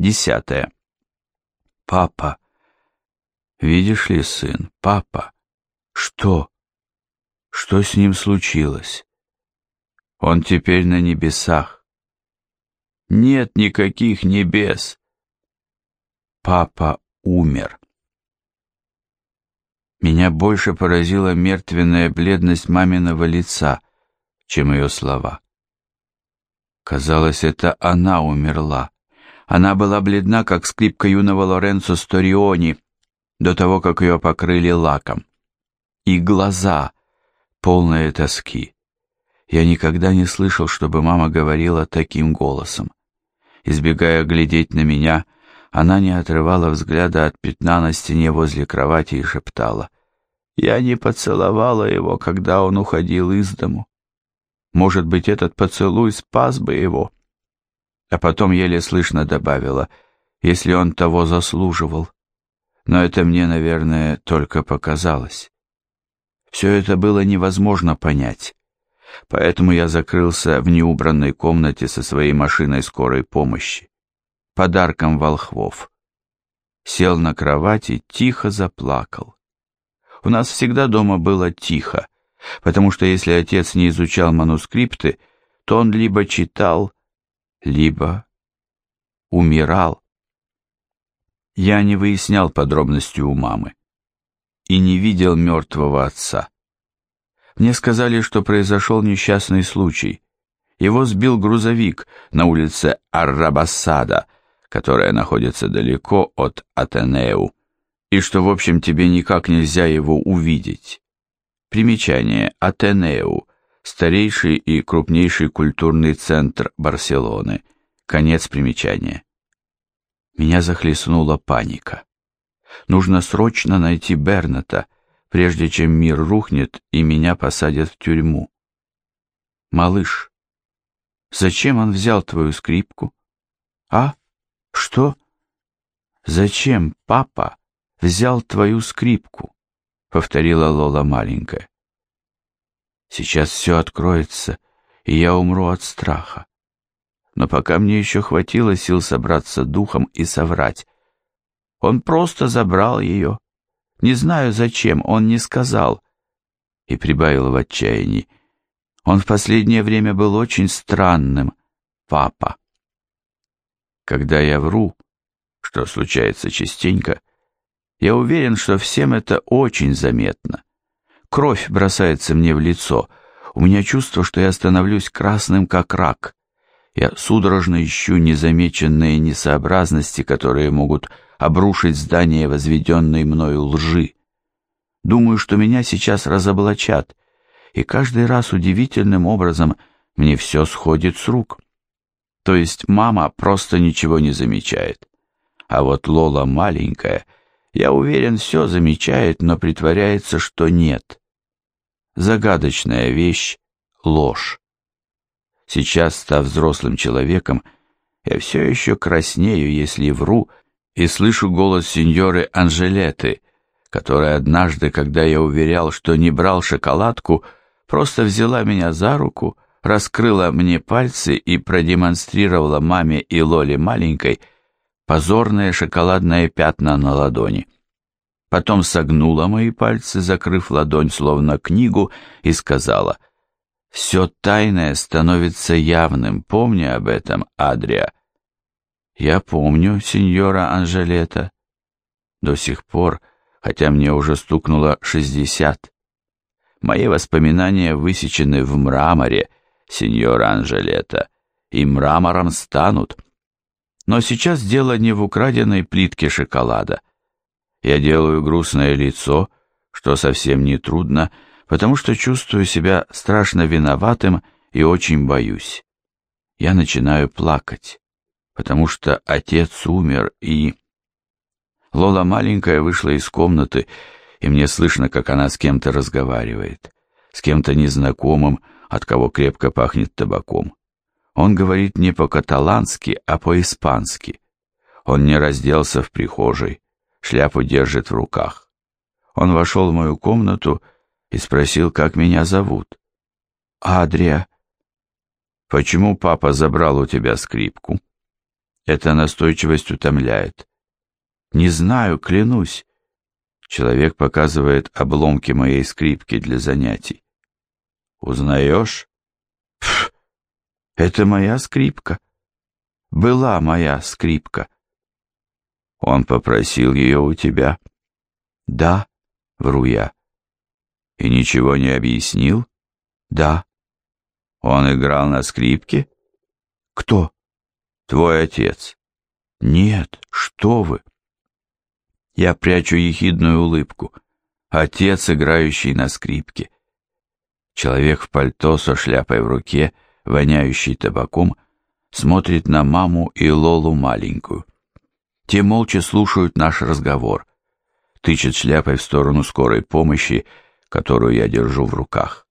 Десятое. Папа. Видишь ли, сын, папа. Что? Что с ним случилось? Он теперь на небесах. Нет никаких небес. Папа умер. Меня больше поразила мертвенная бледность маминого лица, чем ее слова. Казалось, это она умерла. Она была бледна, как скрипка юного Лоренцо Сториони, до того, как ее покрыли лаком. И глаза, полные тоски. Я никогда не слышал, чтобы мама говорила таким голосом. Избегая глядеть на меня, она не отрывала взгляда от пятна на стене возле кровати и шептала. «Я не поцеловала его, когда он уходил из дому. Может быть, этот поцелуй спас бы его. А потом еле слышно добавила, если он того заслуживал. Но это мне, наверное, только показалось. Все это было невозможно понять. Поэтому я закрылся в неубранной комнате со своей машиной скорой помощи, подарком волхвов. Сел на кровати, и тихо заплакал. У нас всегда дома было тихо, потому что если отец не изучал манускрипты, то он либо читал, либо умирал. Я не выяснял подробности у мамы и не видел мертвого отца. Мне сказали, что произошел несчастный случай. Его сбил грузовик на улице Аррабасада, которая находится далеко от Атенеу, и что, в общем, тебе никак нельзя его увидеть. Примечание. Атенеу. Старейший и крупнейший культурный центр Барселоны. Конец примечания. Меня захлестнула паника. Нужно срочно найти Берната, прежде чем мир рухнет и меня посадят в тюрьму. Малыш, зачем он взял твою скрипку? А? Что? Зачем папа взял твою скрипку? повторила Лола маленькая. Сейчас все откроется, и я умру от страха. Но пока мне еще хватило сил собраться духом и соврать. Он просто забрал ее. Не знаю зачем, он не сказал. И прибавил в отчаянии. Он в последнее время был очень странным, папа. Когда я вру, что случается частенько, я уверен, что всем это очень заметно. Кровь бросается мне в лицо. У меня чувство, что я становлюсь красным, как рак. Я судорожно ищу незамеченные несообразности, которые могут обрушить здание возведенной мною лжи. Думаю, что меня сейчас разоблачат, и каждый раз удивительным образом мне все сходит с рук. То есть мама просто ничего не замечает. А вот Лола маленькая — я уверен, все замечает, но притворяется, что нет. Загадочная вещь — ложь. Сейчас, став взрослым человеком, я все еще краснею, если вру, и слышу голос сеньоры Анжелеты, которая однажды, когда я уверял, что не брал шоколадку, просто взяла меня за руку, раскрыла мне пальцы и продемонстрировала маме и Лоле маленькой, позорные шоколадные пятна на ладони. Потом согнула мои пальцы, закрыв ладонь словно книгу, и сказала, «Все тайное становится явным, помни об этом, Адрия». «Я помню, сеньора Анжелета. До сих пор, хотя мне уже стукнуло шестьдесят. Мои воспоминания высечены в мраморе, сеньора Анжелета, и мрамором станут». Но сейчас дело не в украденной плитке шоколада. Я делаю грустное лицо, что совсем не трудно, потому что чувствую себя страшно виноватым и очень боюсь. Я начинаю плакать, потому что отец умер и... Лола маленькая вышла из комнаты, и мне слышно, как она с кем-то разговаривает, с кем-то незнакомым, от кого крепко пахнет табаком. Он говорит не по-каталански, а по-испански. Он не разделся в прихожей, шляпу держит в руках. Он вошел в мою комнату и спросил, как меня зовут. «Адрия». «Почему папа забрал у тебя скрипку?» Эта настойчивость утомляет. Не знаю, клянусь. Человек показывает обломки моей скрипки для занятий. Узнаешь? Пф, это моя скрипка. Была моя скрипка. Он попросил ее у тебя? Да, вру я. И ничего не объяснил? Да. Он играл на скрипке? Кто? Твой отец. Нет, что вы? Я прячу ехидную улыбку. Отец, играющий на скрипке. Человек в пальто со шляпой в руке, воняющий табаком, смотрит на маму и Лолу маленькую. Те молча слушают наш разговор. Тычет шляпой в сторону скорой помощи, которую я держу в руках.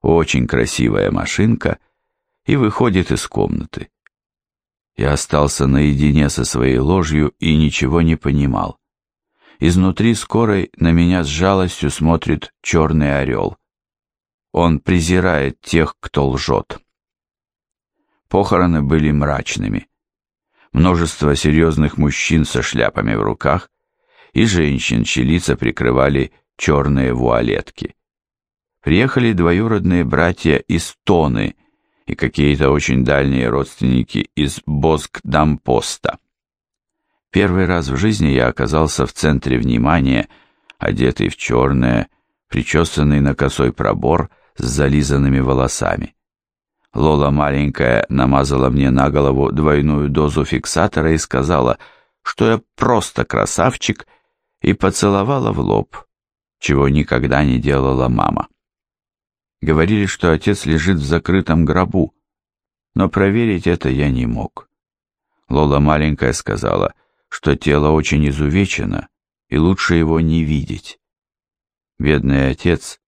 Очень красивая машинка и выходит из комнаты. Я остался наедине со своей ложью и ничего не понимал. Изнутри скорой на меня с жалостью смотрит черный орел. Он презирает тех, кто лжет. Похороны были мрачными множество серьезных мужчин со шляпами в руках и женщин, чьи лица прикрывали черные вуалетки. Приехали двоюродные братья из Тоны и какие-то очень дальние родственники из Боск-Дампоста. Первый раз в жизни я оказался в центре внимания, одетый в черное, причесанный на косой пробор с зализанными волосами. Лола маленькая намазала мне на голову двойную дозу фиксатора и сказала, что я просто красавчик, и поцеловала в лоб, чего никогда не делала мама. Говорили, что отец лежит в закрытом гробу, но проверить это я не мог. Лола маленькая сказала, что тело очень изувечено, и лучше его не видеть. Бедный отец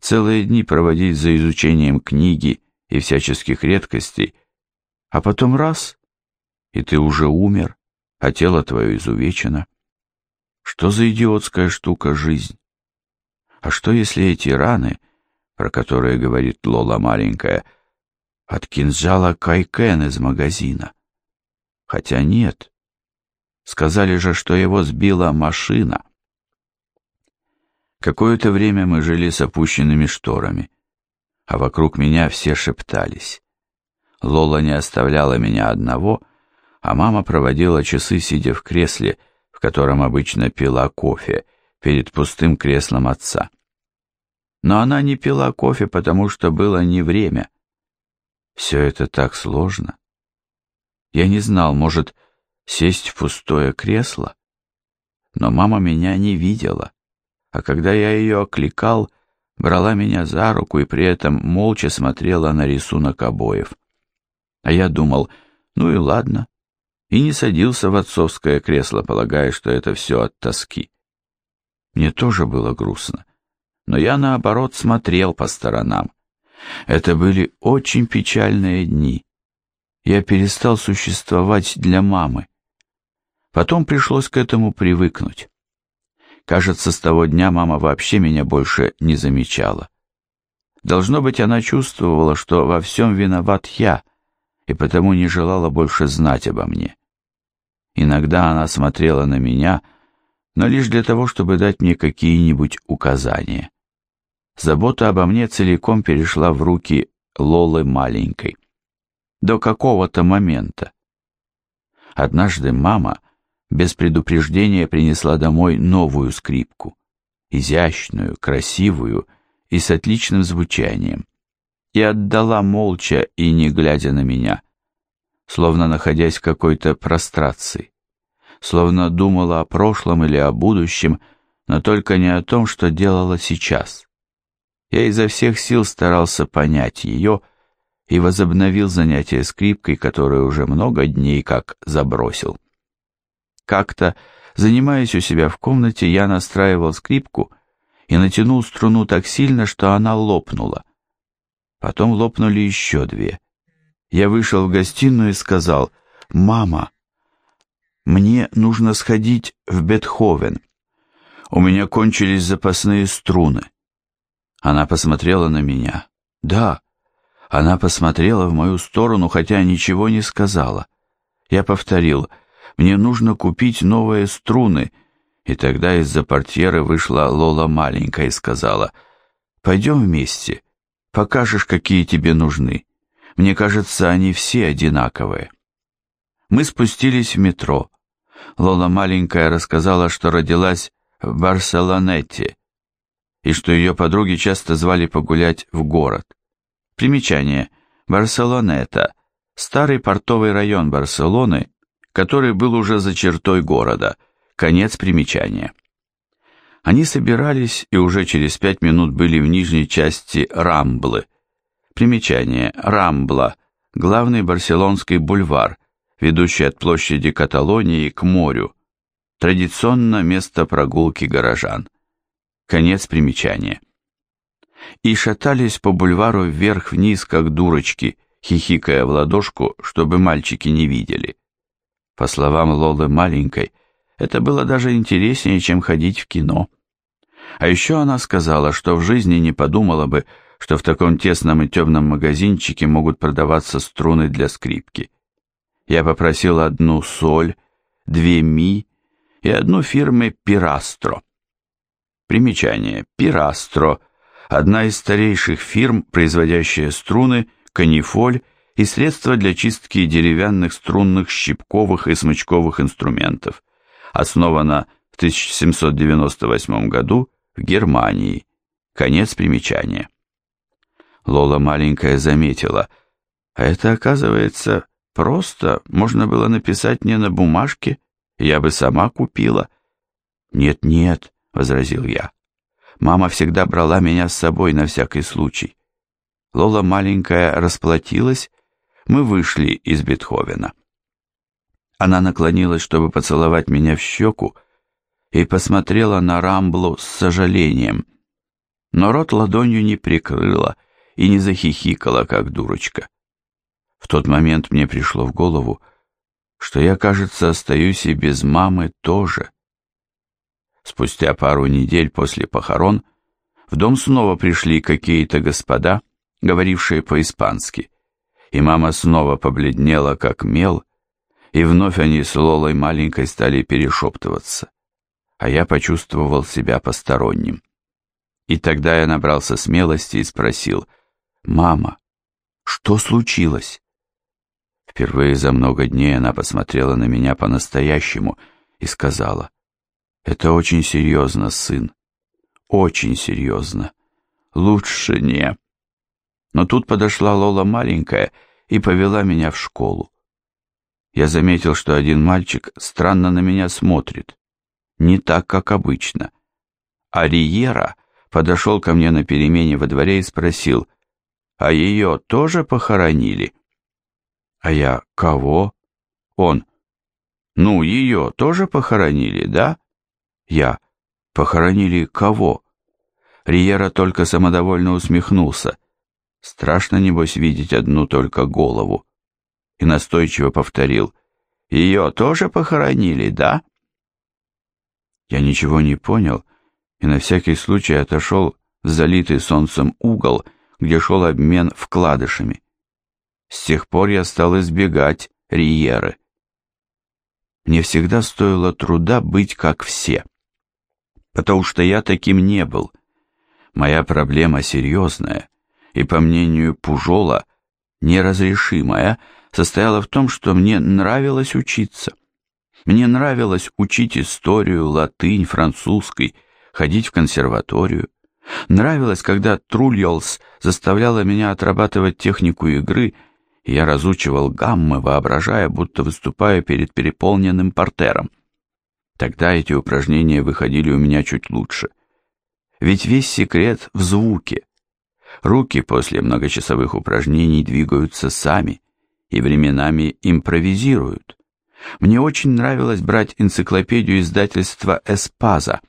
целые дни проводить за изучением книги и всяческих редкостей, а потом раз, и ты уже умер, а тело твое изувечено. Что за идиотская штука жизнь? А что, если эти раны, про которые говорит Лола маленькая, от кинжала Кайкен из магазина? Хотя нет. Сказали же, что его сбила машина. Какое-то время мы жили с опущенными шторами а вокруг меня все шептались. Лола не оставляла меня одного, а мама проводила часы, сидя в кресле, в котором обычно пила кофе, перед пустым креслом отца. Но она не пила кофе, потому что было не время. Все это так сложно. Я не знал, может, сесть в пустое кресло? Но мама меня не видела, а когда я ее окликал, брала меня за руку и при этом молча смотрела на рисунок обоев. А я думал, ну и ладно, и не садился в отцовское кресло, полагая, что это все от тоски. Мне тоже было грустно, но я, наоборот, смотрел по сторонам. Это были очень печальные дни. Я перестал существовать для мамы. Потом пришлось к этому привыкнуть. Кажется, с того дня мама вообще меня больше не замечала. Должно быть, она чувствовала, что во всем виноват я, и потому не желала больше знать обо мне. Иногда она смотрела на меня, но лишь для того, чтобы дать мне какие-нибудь указания. Забота обо мне целиком перешла в руки Лолы маленькой. До какого-то момента. Однажды мама без предупреждения принесла домой новую скрипку, изящную, красивую и с отличным звучанием, и отдала молча и не глядя на меня, словно находясь в какой-то прострации, словно думала о прошлом или о будущем, но только не о том, что делала сейчас. Я изо всех сил старался понять ее и возобновил занятие скрипкой, которое уже много дней как забросил. Как-то, занимаясь у себя в комнате, я настраивал скрипку и натянул струну так сильно, что она лопнула. Потом лопнули еще две. Я вышел в гостиную и сказал, «Мама, мне нужно сходить в Бетховен. У меня кончились запасные струны». Она посмотрела на меня. «Да». Она посмотрела в мою сторону, хотя ничего не сказала. Я повторил, мне нужно купить новые струны, и тогда из-за портьеры вышла Лола маленькая и сказала, пойдем вместе, покажешь, какие тебе нужны. Мне кажется, они все одинаковые. Мы спустились в метро. Лола маленькая рассказала, что родилась в Барселонете, и что ее подруги часто звали погулять в город. Примечание. Барселонета – старый портовый район Барселоны, который был уже за чертой города. Конец примечания. Они собирались и уже через пять минут были в нижней части Рамблы. Примечание. Рамбла – главный барселонский бульвар, ведущий от площади Каталонии к морю. Традиционно место прогулки горожан. Конец примечания. И шатались по бульвару вверх-вниз, как дурочки, хихикая в ладошку, чтобы мальчики не видели. По словам Лолы маленькой, это было даже интереснее, чем ходить в кино. А еще она сказала, что в жизни не подумала бы, что в таком тесном и темном магазинчике могут продаваться струны для скрипки. Я попросил одну соль, две ми и одну фирмы Пирастро. Примечание. Пирастро – одна из старейших фирм, производящая струны, канифоль и средства для чистки деревянных струнных щипковых и смычковых инструментов. Основана в 1798 году в Германии. Конец примечания. Лола маленькая заметила, а это, оказывается, просто можно было написать не на бумажке, я бы сама купила. Нет-нет, возразил я. Мама всегда брала меня с собой на всякий случай. Лола маленькая расплатилась, мы вышли из Бетховена. Она наклонилась, чтобы поцеловать меня в щеку, и посмотрела на Рамблу с сожалением, но рот ладонью не прикрыла и не захихикала, как дурочка. В тот момент мне пришло в голову, что я, кажется, остаюсь и без мамы тоже. Спустя пару недель после похорон в дом снова пришли какие-то господа, говорившие по-испански, и мама снова побледнела, как мел, и вновь они с Лолой маленькой стали перешептываться, а я почувствовал себя посторонним. И тогда я набрался смелости и спросил, «Мама, что случилось?» Впервые за много дней она посмотрела на меня по-настоящему и сказала, это очень серьезно, сын. Очень серьезно. Лучше не. Но тут подошла Лола маленькая и повела меня в школу. Я заметил, что один мальчик странно на меня смотрит. Не так, как обычно. А Риера подошел ко мне на перемене во дворе и спросил, «А ее тоже похоронили?» А я, «Кого?» Он, «Ну, ее тоже похоронили, да?» Я. Похоронили кого? Риера только самодовольно усмехнулся. Страшно, небось, видеть одну только голову. И настойчиво повторил. Ее тоже похоронили, да? Я ничего не понял и на всякий случай отошел в залитый солнцем угол, где шел обмен вкладышами. С тех пор я стал избегать Риеры. Мне всегда стоило труда быть как все потому что я таким не был. Моя проблема серьезная, и, по мнению Пужола, неразрешимая, состояла в том, что мне нравилось учиться. Мне нравилось учить историю, латынь, французский, ходить в консерваторию. Нравилось, когда Трульолс заставляла меня отрабатывать технику игры, и я разучивал гаммы, воображая, будто выступаю перед переполненным портером. Тогда эти упражнения выходили у меня чуть лучше. Ведь весь секрет в звуке. Руки после многочасовых упражнений двигаются сами и временами импровизируют. Мне очень нравилось брать энциклопедию издательства «Эспаза»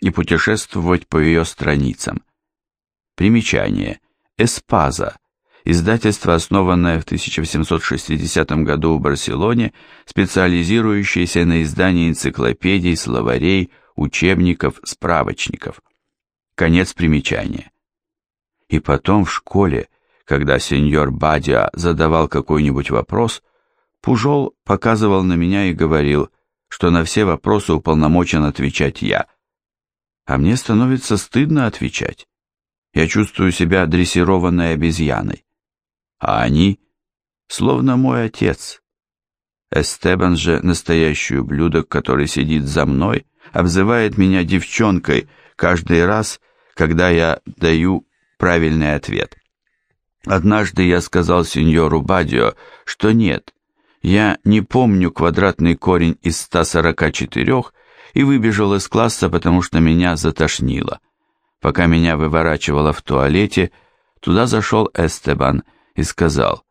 и путешествовать по ее страницам. Примечание. «Эспаза» Издательство, основанное в 1860 году в Барселоне, специализирующееся на издании энциклопедий, словарей, учебников, справочников. Конец примечания. И потом в школе, когда сеньор Бадиа задавал какой-нибудь вопрос, Пужол показывал на меня и говорил, что на все вопросы уполномочен отвечать я. А мне становится стыдно отвечать. Я чувствую себя дрессированной обезьяной. А они, словно мой отец. Эстебан же, настоящий ублюдок, который сидит за мной, обзывает меня девчонкой каждый раз, когда я даю правильный ответ. Однажды я сказал сеньору Бадио, что нет, я не помню квадратный корень из 144 и выбежал из класса, потому что меня затошнило. Пока меня выворачивало в туалете, туда зашел Эстебан и сказал,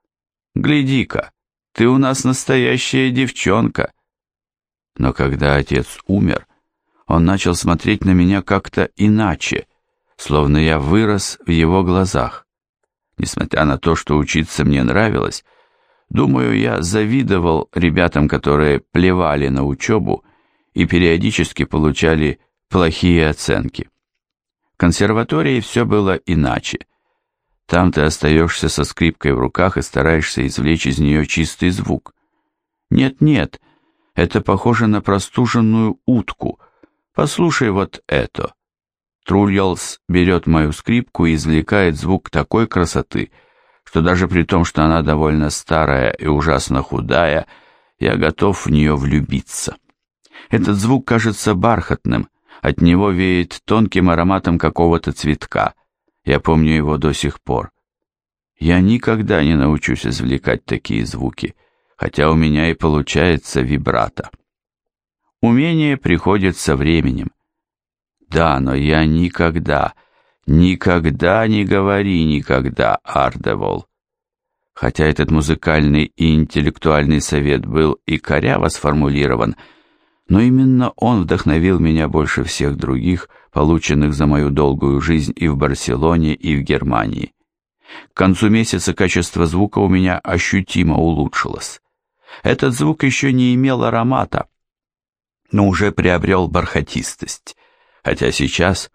«Гляди-ка, ты у нас настоящая девчонка». Но когда отец умер, он начал смотреть на меня как-то иначе, словно я вырос в его глазах. Несмотря на то, что учиться мне нравилось, Думаю, я завидовал ребятам, которые плевали на учебу и периодически получали плохие оценки. В консерватории все было иначе. Там ты остаешься со скрипкой в руках и стараешься извлечь из нее чистый звук. Нет-нет, это похоже на простуженную утку. Послушай вот это. Трульялс берет мою скрипку и извлекает звук такой красоты, что даже при том, что она довольно старая и ужасно худая, я готов в нее влюбиться. Этот звук кажется бархатным, от него веет тонким ароматом какого-то цветка. Я помню его до сих пор. Я никогда не научусь извлекать такие звуки, хотя у меня и получается вибрато. Умение приходит со временем. Да, но я никогда, Никогда не говори никогда, Ардевол. Хотя этот музыкальный и интеллектуальный совет был и коряво сформулирован, но именно он вдохновил меня больше всех других, полученных за мою долгую жизнь и в Барселоне, и в Германии. К концу месяца качество звука у меня ощутимо улучшилось. Этот звук еще не имел аромата, но уже приобрел бархатистость, хотя сейчас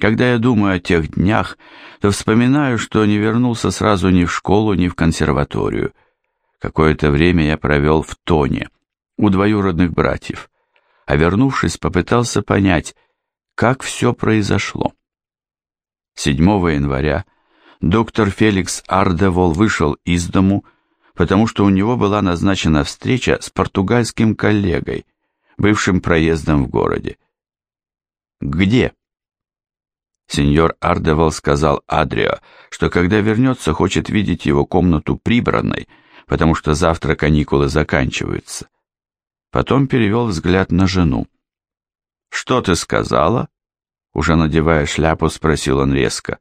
когда я думаю о тех днях, то вспоминаю, что не вернулся сразу ни в школу, ни в консерваторию. Какое-то время я провел в Тоне, у двоюродных братьев, а вернувшись, попытался понять, как все произошло. 7 января доктор Феликс Ардевол вышел из дому, потому что у него была назначена встреча с португальским коллегой, бывшим проездом в городе. «Где?» Сеньор Ардевал сказал Адрио, что когда вернется, хочет видеть его комнату прибранной, потому что завтра каникулы заканчиваются. Потом перевел взгляд на жену. «Что ты сказала?» Уже надевая шляпу, спросил он резко.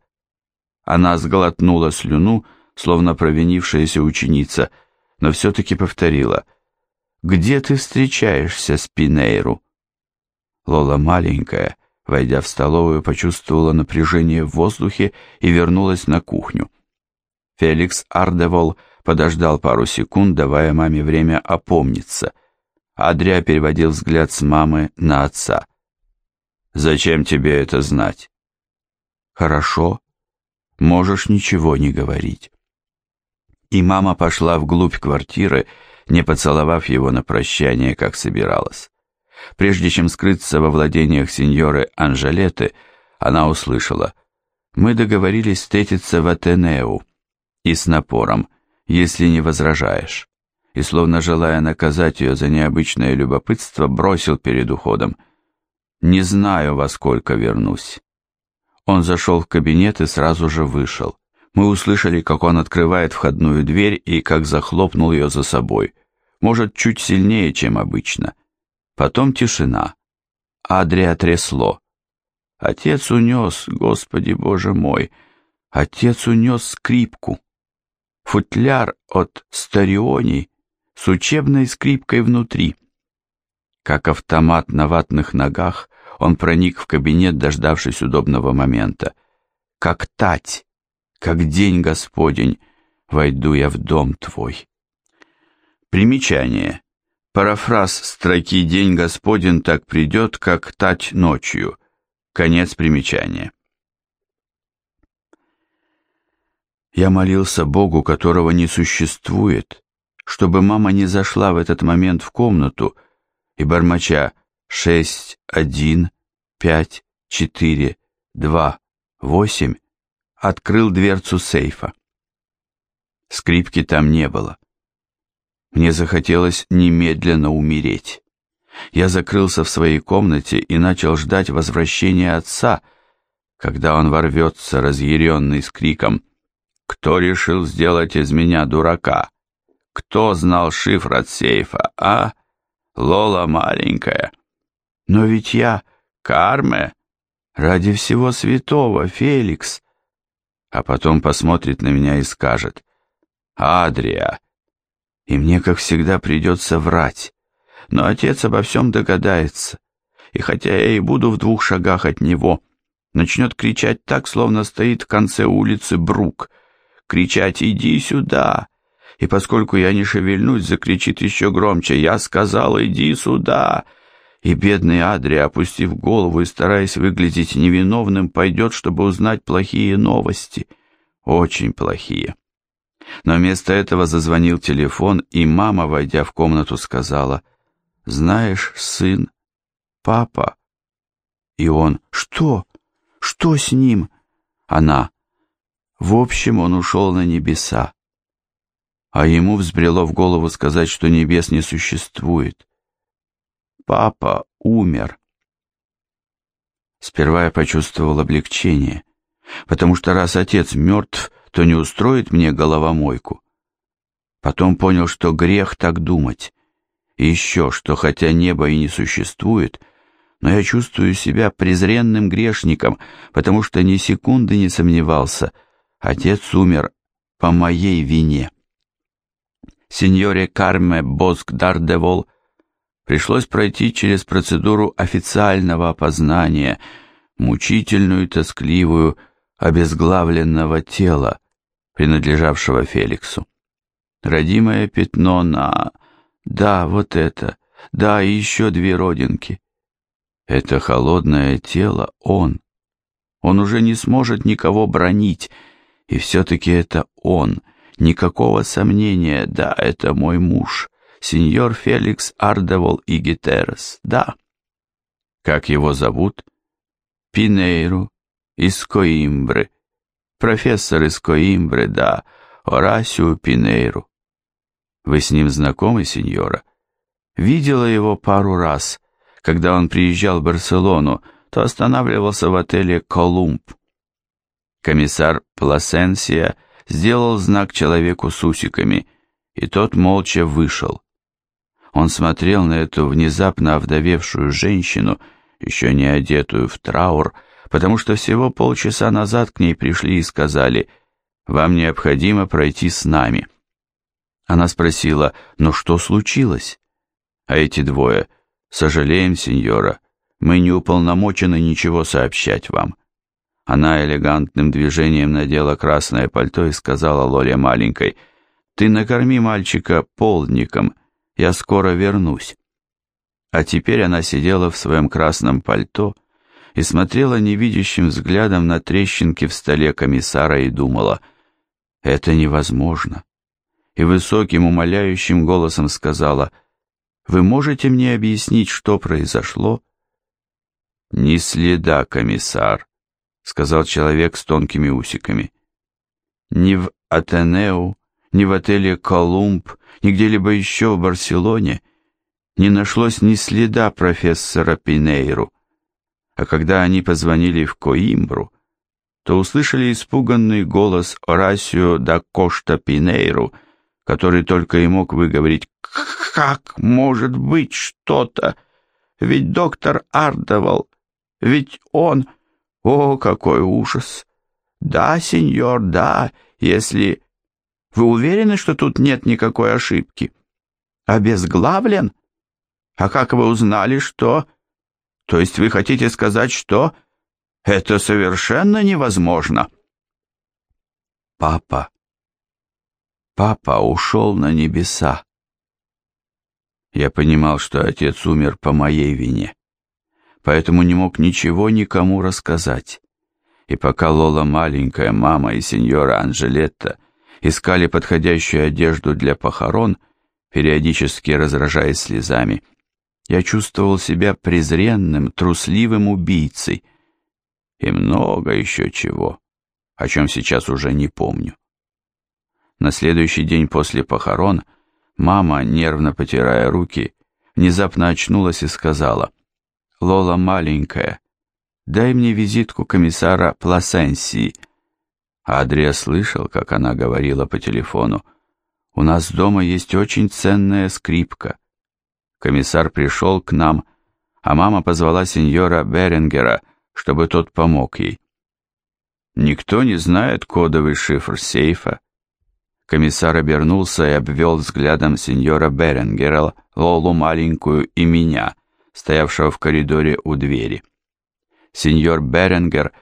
Она сглотнула слюну, словно провинившаяся ученица, но все-таки повторила. «Где ты встречаешься с Пинейру?» Лола маленькая, Войдя в столовую, почувствовала напряжение в воздухе и вернулась на кухню. Феликс Ардевол подождал пару секунд, давая маме время опомниться. Адрия переводил взгляд с мамы на отца. «Зачем тебе это знать?» «Хорошо. Можешь ничего не говорить». И мама пошла вглубь квартиры, не поцеловав его на прощание, как собиралась. Прежде чем скрыться во владениях сеньоры Анжелеты, она услышала «Мы договорились встретиться в Атенеу» и с напором «Если не возражаешь» и, словно желая наказать ее за необычное любопытство, бросил перед уходом «Не знаю, во сколько вернусь». Он зашел в кабинет и сразу же вышел. Мы услышали, как он открывает входную дверь и как захлопнул ее за собой. Может, чуть сильнее, чем обычно. Потом тишина. Адрия трясло. Отец унес, Господи Боже мой, отец унес скрипку. Футляр от Стариони с учебной скрипкой внутри. Как автомат на ватных ногах, он проник в кабинет, дождавшись удобного момента. Как тать, как день Господень, войду я в дом твой. Примечание. Парафраз строки «День Господень так придет, как тать ночью». Конец примечания. Я молился Богу, которого не существует, чтобы мама не зашла в этот момент в комнату и, бормоча «шесть, один, пять, четыре, два, восемь», открыл дверцу сейфа. Скрипки там не было. Мне захотелось немедленно умереть. Я закрылся в своей комнате и начал ждать возвращения отца, когда он ворвется, разъяренный с криком «Кто решил сделать из меня дурака? Кто знал шифр от сейфа, а? Лола маленькая. Но ведь я Карме, ради всего святого, Феликс!» А потом посмотрит на меня и скажет «Адрия!» И мне, как всегда, придется врать но отец обо всем догадается, и хотя я и буду в двух шагах от него, начнет кричать так, словно стоит в конце улицы Брук, кричать «Иди сюда!» И поскольку я не шевельнусь, закричит еще громче «Я сказал, иди сюда!» И бедный Адри, опустив голову и стараясь выглядеть невиновным, пойдет, чтобы узнать плохие новости. Очень плохие. Но вместо этого зазвонил телефон, и мама, войдя в комнату, сказала — знаешь, сын, папа. И он, что? Что с ним? Она, в общем, он ушел на небеса. А ему взбрело в голову сказать, что небес не существует. Папа умер. Сперва я почувствовал облегчение, потому что раз отец мертв, то не устроит мне головомойку. Потом понял, что грех так думать. И еще, что хотя небо и не существует, но я чувствую себя презренным грешником, потому что ни секунды не сомневался, отец умер по моей вине. Сеньоре Карме Боск Дардевол пришлось пройти через процедуру официального опознания, мучительную и тоскливую, обезглавленного тела, принадлежавшего Феликсу. Родимое пятно на да, вот это. Да, и еще две родинки. Это холодное тело он. Он уже не сможет никого бронить. И все-таки это он. Никакого сомнения. Да, это мой муж. Сеньор Феликс Ардевол и Гитерес. Да. Как его зовут? Пинейру из Коимбры. Профессор из Коимбры, да. Орасио Пинейру. Вы с ним знакомы, сеньора? Видела его пару раз. Когда он приезжал в Барселону, то останавливался в отеле «Колумб». Комиссар Пласенсия сделал знак человеку с усиками, и тот молча вышел. Он смотрел на эту внезапно овдовевшую женщину, еще не одетую в траур, потому что всего полчаса назад к ней пришли и сказали «Вам необходимо пройти с нами». Она спросила, «Но что случилось?» А эти двое, «Сожалеем, сеньора, мы не уполномочены ничего сообщать вам». Она элегантным движением надела красное пальто и сказала Лоле маленькой, «Ты накорми мальчика полдником, я скоро вернусь». А теперь она сидела в своем красном пальто и смотрела невидящим взглядом на трещинки в столе комиссара и думала, «Это невозможно и высоким умоляющим голосом сказала, «Вы можете мне объяснить, что произошло?» «Ни следа, комиссар», — сказал человек с тонкими усиками. «Ни в Атенеу, ни в отеле «Колумб», ни где-либо еще в Барселоне не нашлось ни следа профессора Пинейру. А когда они позвонили в Коимбру, то услышали испуганный голос Орасио да Кошта Пинейру — который только и мог выговорить «Как может быть что-то? Ведь доктор Ардовал, ведь он... О, какой ужас! Да, сеньор, да, если... Вы уверены, что тут нет никакой ошибки? Обезглавлен? А как вы узнали, что... То есть вы хотите сказать, что... Это совершенно невозможно. Папа, Папа ушел на небеса. Я понимал, что отец умер по моей вине, поэтому не мог ничего никому рассказать. И пока Лола маленькая, мама и сеньора Анжелетта искали подходящую одежду для похорон, периодически разражаясь слезами. Я чувствовал себя презренным, трусливым убийцей. И много еще чего, о чем сейчас уже не помню. На следующий день после похорон мама, нервно потирая руки, внезапно очнулась и сказала, «Лола маленькая, дай мне визитку комиссара Пласенсии». Адрия слышал, как она говорила по телефону, «У нас дома есть очень ценная скрипка». Комиссар пришел к нам, а мама позвала сеньора Беренгера, чтобы тот помог ей. Никто не знает кодовый шифр сейфа. Комиссар обернулся и обвел взглядом сеньора Беренгера, Лолу маленькую и меня, стоявшего в коридоре у двери. Сеньор Беренгер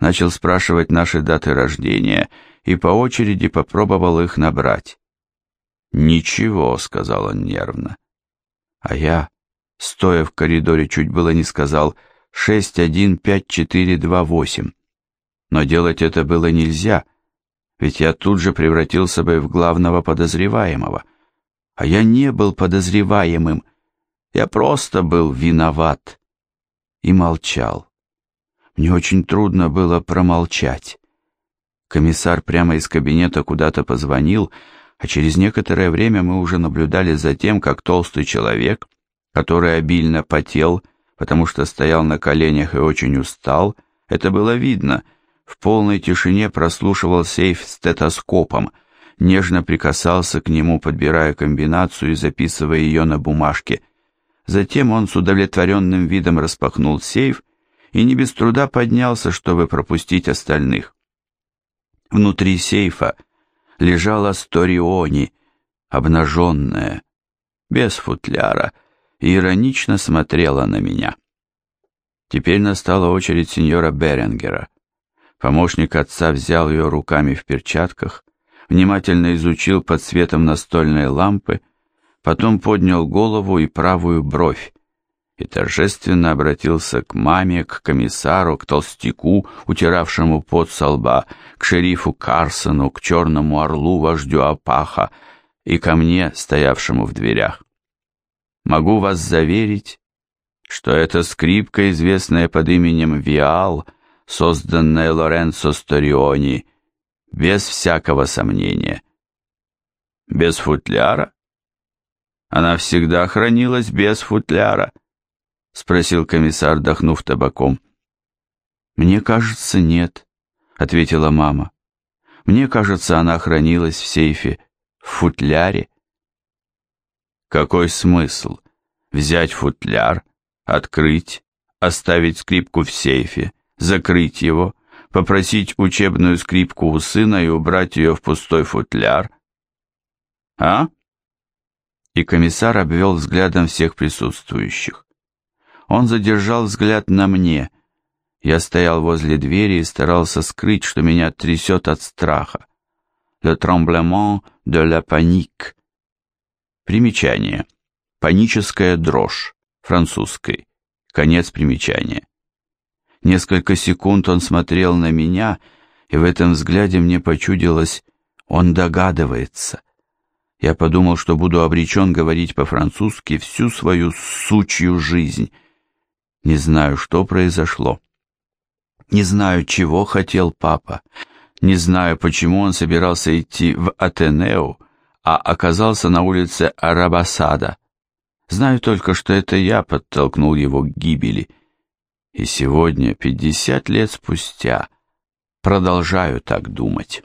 начал спрашивать наши даты рождения и по очереди попробовал их набрать. «Ничего», — сказал он нервно. А я, стоя в коридоре, чуть было не сказал «шесть, один, пять, четыре, два, восемь». Но делать это было нельзя, ведь я тут же превратился бы в главного подозреваемого. А я не был подозреваемым, я просто был виноват. И молчал. Мне очень трудно было промолчать. Комиссар прямо из кабинета куда-то позвонил, а через некоторое время мы уже наблюдали за тем, как толстый человек, который обильно потел, потому что стоял на коленях и очень устал, это было видно, в полной тишине прослушивал сейф стетоскопом, нежно прикасался к нему, подбирая комбинацию и записывая ее на бумажке. Затем он с удовлетворенным видом распахнул сейф и не без труда поднялся, чтобы пропустить остальных. Внутри сейфа лежала Сториони, обнаженная, без футляра, и иронично смотрела на меня. Теперь настала очередь сеньора Беренгера. Помощник отца взял ее руками в перчатках, внимательно изучил под светом настольной лампы, потом поднял голову и правую бровь, и торжественно обратился к маме, к комиссару, к толстяку, утиравшему пот со лба, к шерифу Карсону, к черному орлу, вождю Апаха, и ко мне, стоявшему в дверях. Могу вас заверить, что эта скрипка, известная под именем Виал, созданная Лоренцо Сториони, без всякого сомнения. Без футляра? Она всегда хранилась без футляра. — спросил комиссар, дохнув табаком. «Мне кажется, нет», — ответила мама. «Мне кажется, она хранилась в сейфе, в футляре». «Какой смысл? Взять футляр, открыть, оставить скрипку в сейфе, закрыть его, попросить учебную скрипку у сына и убрать ее в пустой футляр?» «А?» И комиссар обвел взглядом всех присутствующих. Он задержал взгляд на мне. Я стоял возле двери и старался скрыть, что меня трясет от страха. Le tremblement de la panique. Примечание. Паническая дрожь. Французской. Конец примечания. Несколько секунд он смотрел на меня, и в этом взгляде мне почудилось, он догадывается. Я подумал, что буду обречен говорить по-французски всю свою сучью жизнь, не знаю, что произошло. Не знаю, чего хотел папа. Не знаю, почему он собирался идти в Атенеу, а оказался на улице Арабасада. Знаю только, что это я подтолкнул его к гибели. И сегодня, пятьдесят лет спустя, продолжаю так думать.